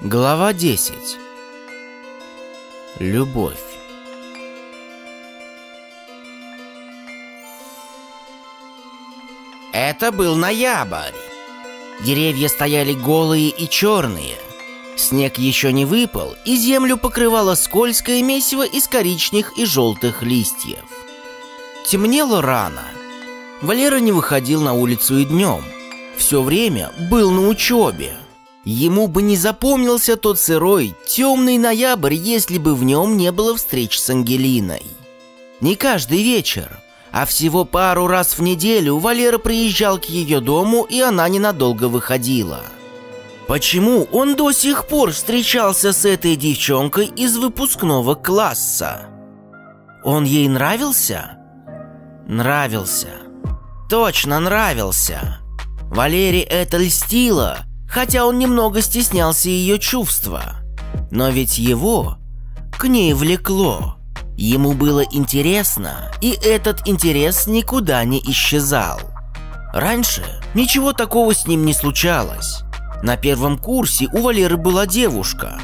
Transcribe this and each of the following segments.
Глава 10. Любовь. Это был ноябрь. Деревья стояли голые и черные. Снег еще не выпал, и землю покрывало скользкое месиво из коричневых и желтых листьев. Темнело рано. Валера не выходил на улицу и днем. Все время был на учебе. Ему бы не запомнился тот сырой, темный ноябрь, если бы в нем не было встреч с Ангелиной. Не каждый вечер, а всего пару раз в неделю Валера приезжал к ее дому, и она ненадолго выходила. Почему он до сих пор встречался с этой девчонкой из выпускного класса? Он ей нравился? Нравился. Точно нравился. Валере это льстило, хотя он немного стеснялся ее чувства. Но ведь его к ней влекло. Ему было интересно, и этот интерес никуда не исчезал. Раньше ничего такого с ним не случалось. На первом курсе у Валеры была девушка,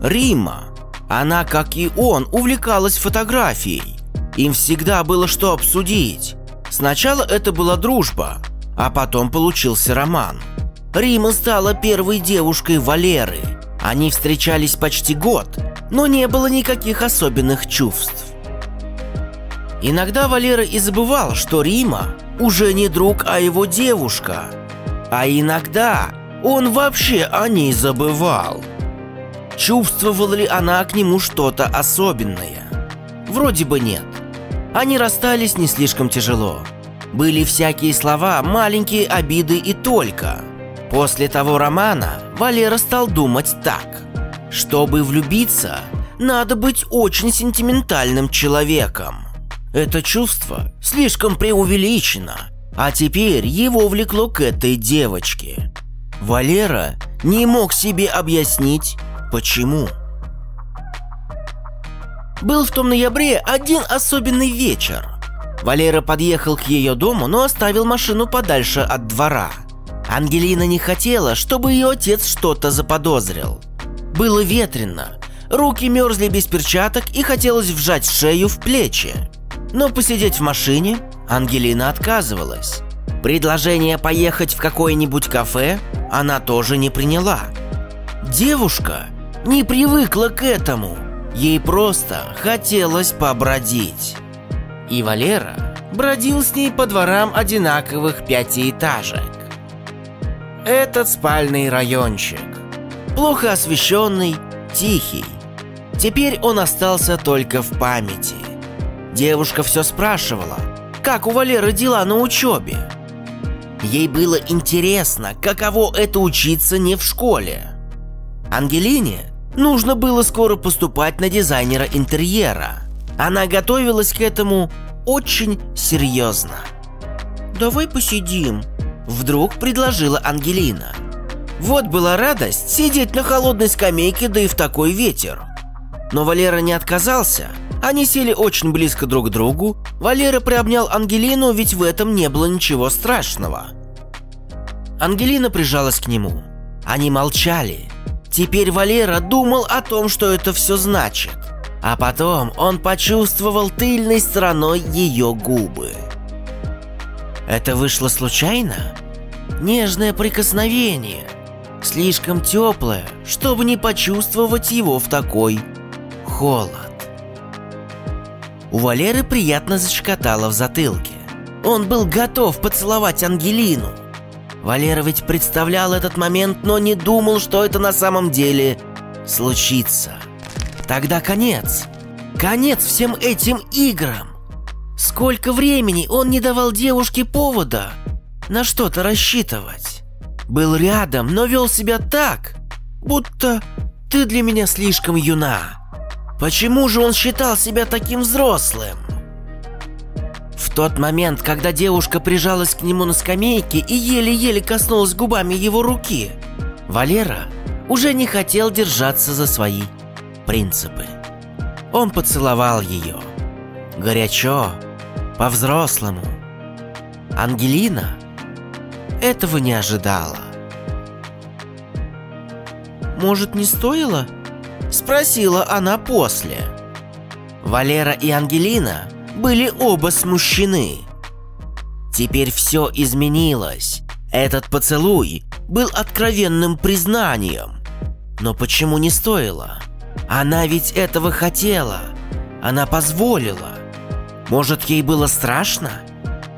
Рима. Она, как и он, увлекалась фотографией. Им всегда было что обсудить. Сначала это была дружба, а потом получился роман. Рима стала первой девушкой Валеры. Они встречались почти год, но не было никаких особенных чувств. Иногда Валера и забывал, что Рима уже не друг, а его девушка. А иногда он вообще о ней забывал. Чувствовала ли она к нему что-то особенное? Вроде бы нет. Они расстались не слишком тяжело. Были всякие слова, маленькие обиды и только. После того романа Валера стал думать так. Чтобы влюбиться, надо быть очень сентиментальным человеком. Это чувство слишком преувеличено, а теперь его влекло к этой девочке. Валера не мог себе объяснить, почему. Был в том ноябре один особенный вечер. Валера подъехал к ее дому, но оставил машину подальше от двора. Ангелина не хотела, чтобы ее отец что-то заподозрил. Было ветрено, руки мерзли без перчаток и хотелось вжать шею в плечи. Но посидеть в машине Ангелина отказывалась. Предложение поехать в какое-нибудь кафе она тоже не приняла. Девушка не привыкла к этому. Ей просто хотелось побродить. И Валера бродил с ней по дворам одинаковых пятиэтажек. Этот спальный райончик. Плохо освещенный, тихий. Теперь он остался только в памяти. Девушка все спрашивала, как у Валеры дела на учебе. Ей было интересно, каково это учиться не в школе. Ангелине нужно было скоро поступать на дизайнера интерьера. Она готовилась к этому очень серьезно. «Давай посидим», – вдруг предложила Ангелина. Вот была радость сидеть на холодной скамейке, да и в такой ветер. Но Валера не отказался. Они сели очень близко друг к другу. Валера приобнял Ангелину, ведь в этом не было ничего страшного. Ангелина прижалась к нему. Они молчали. Теперь Валера думал о том, что это все значит. А потом он почувствовал тыльной стороной ее губы. Это вышло случайно? Нежное прикосновение. Слишком теплое, чтобы не почувствовать его в такой холод. У Валеры приятно зашкотало в затылке. Он был готов поцеловать Ангелину. Валера ведь представлял этот момент, но не думал, что это на самом деле случится. Тогда конец. Конец всем этим играм. Сколько времени он не давал девушке повода на что-то рассчитывать. Был рядом, но вел себя так, будто ты для меня слишком юна. Почему же он считал себя таким взрослым? В тот момент, когда девушка прижалась к нему на скамейке и еле-еле коснулась губами его руки, Валера уже не хотел держаться за свои принципы. Он поцеловал ее. Горячо, по-взрослому. Ангелина этого не ожидала. может, не стоило?» Спросила она после. Валера и Ангелина были оба смущены. Теперь все изменилось. Этот поцелуй был откровенным признанием. Но почему не стоило? Она ведь этого хотела. Она позволила. Может, ей было страшно?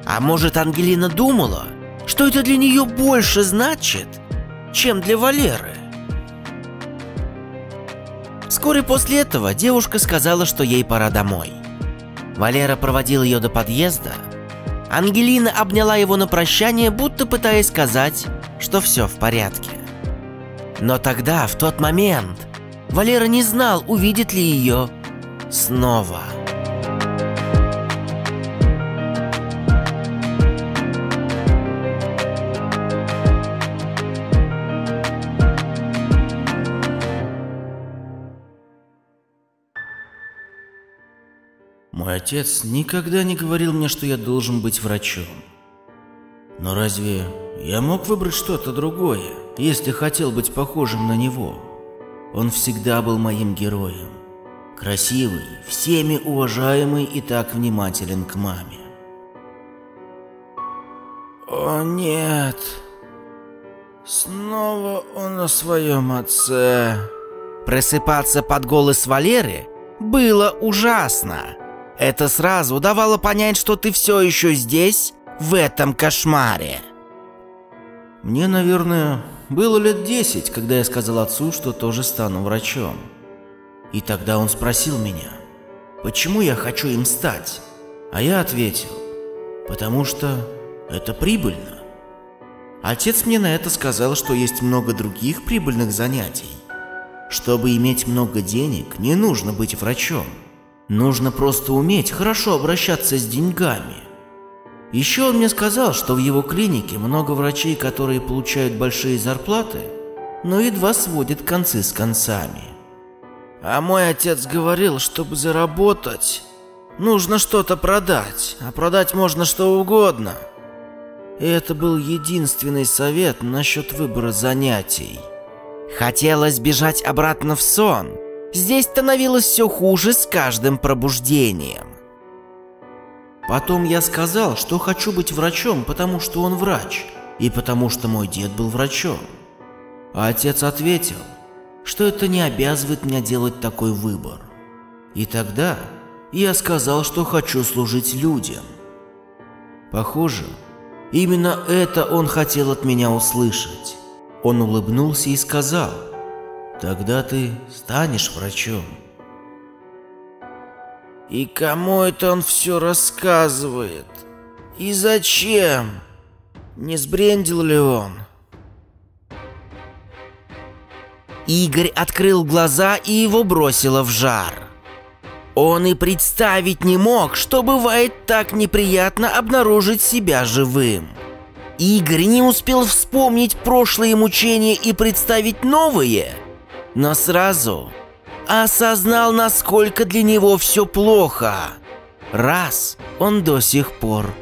А может, Ангелина думала, что это для нее больше значит, чем для Валеры? Вскоре после этого девушка сказала, что ей пора домой. Валера проводил ее до подъезда. Ангелина обняла его на прощание, будто пытаясь сказать, что все в порядке. Но тогда, в тот момент, Валера не знал, увидит ли ее снова. Мой отец никогда не говорил мне, что я должен быть врачом. Но разве я мог выбрать что-то другое, если хотел быть похожим на него? Он всегда был моим героем. Красивый, всеми уважаемый и так внимателен к маме. О нет, снова он о своем отце. Просыпаться под голос Валеры было ужасно. Это сразу давало понять, что ты все еще здесь, в этом кошмаре. Мне, наверное, было лет десять, когда я сказал отцу, что тоже стану врачом. И тогда он спросил меня, почему я хочу им стать. А я ответил, потому что это прибыльно. Отец мне на это сказал, что есть много других прибыльных занятий. Чтобы иметь много денег, не нужно быть врачом. Нужно просто уметь хорошо обращаться с деньгами. Еще он мне сказал, что в его клинике много врачей, которые получают большие зарплаты, но едва сводят концы с концами. А мой отец говорил, чтобы заработать, нужно что-то продать, а продать можно что угодно. И это был единственный совет насчет выбора занятий. Хотелось бежать обратно в сон – Здесь становилось все хуже с каждым пробуждением. Потом я сказал, что хочу быть врачом, потому что он врач, и потому что мой дед был врачом. А отец ответил, что это не обязывает меня делать такой выбор. И тогда я сказал, что хочу служить людям. Похоже, именно это он хотел от меня услышать. Он улыбнулся и сказал – Тогда ты станешь врачом. И кому это он все рассказывает? И зачем? Не сбрендил ли он? Игорь открыл глаза и его бросило в жар. Он и представить не мог, что бывает так неприятно обнаружить себя живым. Игорь не успел вспомнить прошлые мучения и представить новые – но сразу осознал, насколько для него все плохо, раз он до сих пор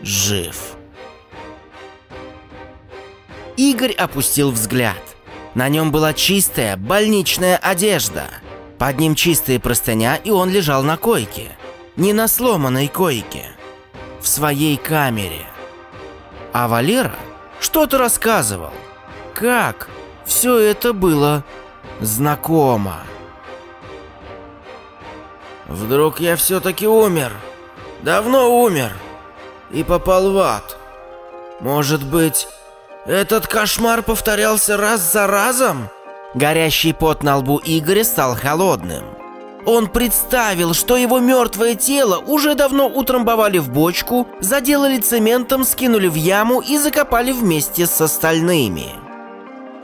жив. Игорь опустил взгляд. На нем была чистая больничная одежда. Под ним чистая простыня, и он лежал на койке. Не на сломанной койке. В своей камере. А Валера что-то рассказывал. Как все это было знакомо. Вдруг я все-таки умер. Давно умер. И попал в ад. Может быть, этот кошмар повторялся раз за разом? Горящий пот на лбу Игоря стал холодным. Он представил, что его мертвое тело уже давно утрамбовали в бочку, заделали цементом, скинули в яму и закопали вместе с остальными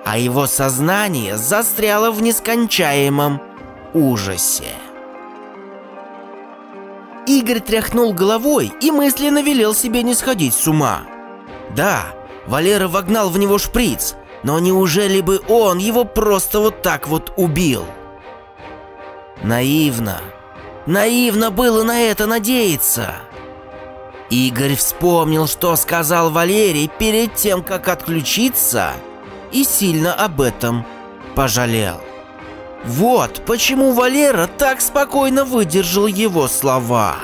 а его сознание застряло в нескончаемом ужасе. Игорь тряхнул головой и мысленно велел себе не сходить с ума. Да, Валера вогнал в него шприц, но неужели бы он его просто вот так вот убил? Наивно. Наивно было на это надеяться. Игорь вспомнил, что сказал Валерий перед тем, как отключиться – и сильно об этом пожалел. Вот почему Валера так спокойно выдержал его слова.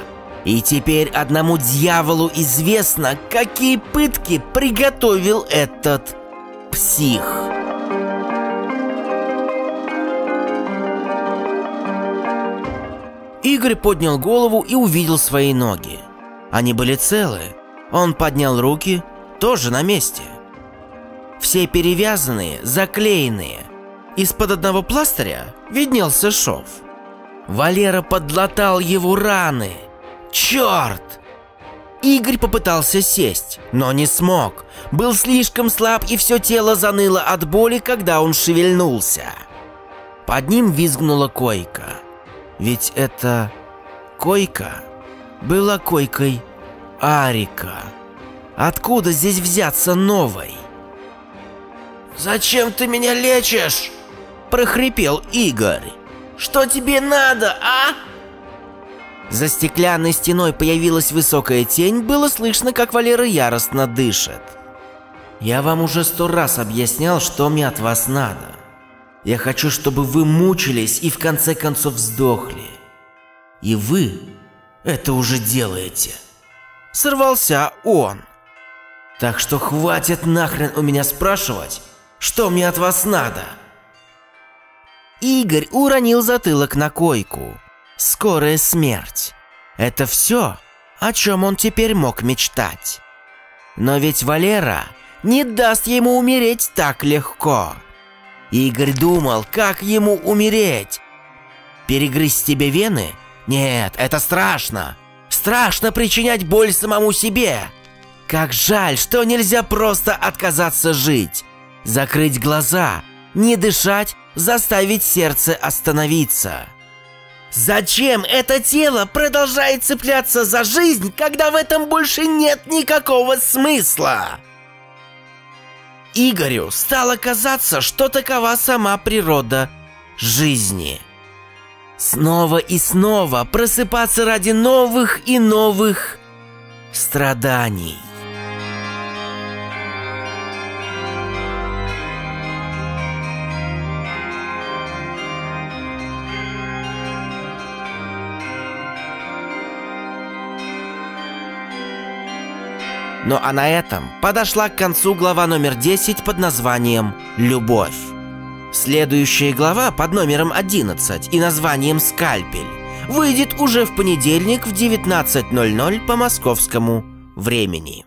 И теперь одному дьяволу известно, какие пытки приготовил этот псих. Игорь поднял голову и увидел свои ноги. Они были целы. Он поднял руки, тоже на месте. Все перевязанные, заклеенные. Из-под одного пластыря виднелся шов. Валера подлатал его раны. Черт! Игорь попытался сесть, но не смог. Был слишком слаб и все тело заныло от боли, когда он шевельнулся. Под ним визгнула койка. Ведь это койка была койкой Арика. Откуда здесь взяться новой? «Зачем ты меня лечишь?» – прохрипел Игорь. «Что тебе надо, а?» За стеклянной стеной появилась высокая тень, было слышно, как Валера яростно дышит. «Я вам уже сто раз объяснял, что мне от вас надо. Я хочу, чтобы вы мучились и в конце концов сдохли. И вы это уже делаете. Сорвался он. Так что хватит нахрен у меня спрашивать, что мне от вас надо. Игорь уронил затылок на койку. Скорая смерть. Это все, о чем он теперь мог мечтать. Но ведь Валера не даст ему умереть так легко. Игорь думал, как ему умереть. Перегрызть тебе вены? Нет, это страшно. Страшно причинять боль самому себе. Как жаль, что нельзя просто отказаться жить. Закрыть глаза, не дышать, заставить сердце остановиться. Зачем это тело продолжает цепляться за жизнь, когда в этом больше нет никакого смысла? Игорю стало казаться, что такова сама природа жизни. Снова и снова просыпаться ради новых и новых страданий. Ну а на этом подошла к концу глава номер 10 под названием «Любовь». Следующая глава под номером 11 и названием «Скальпель» выйдет уже в понедельник в 19.00 по московскому времени.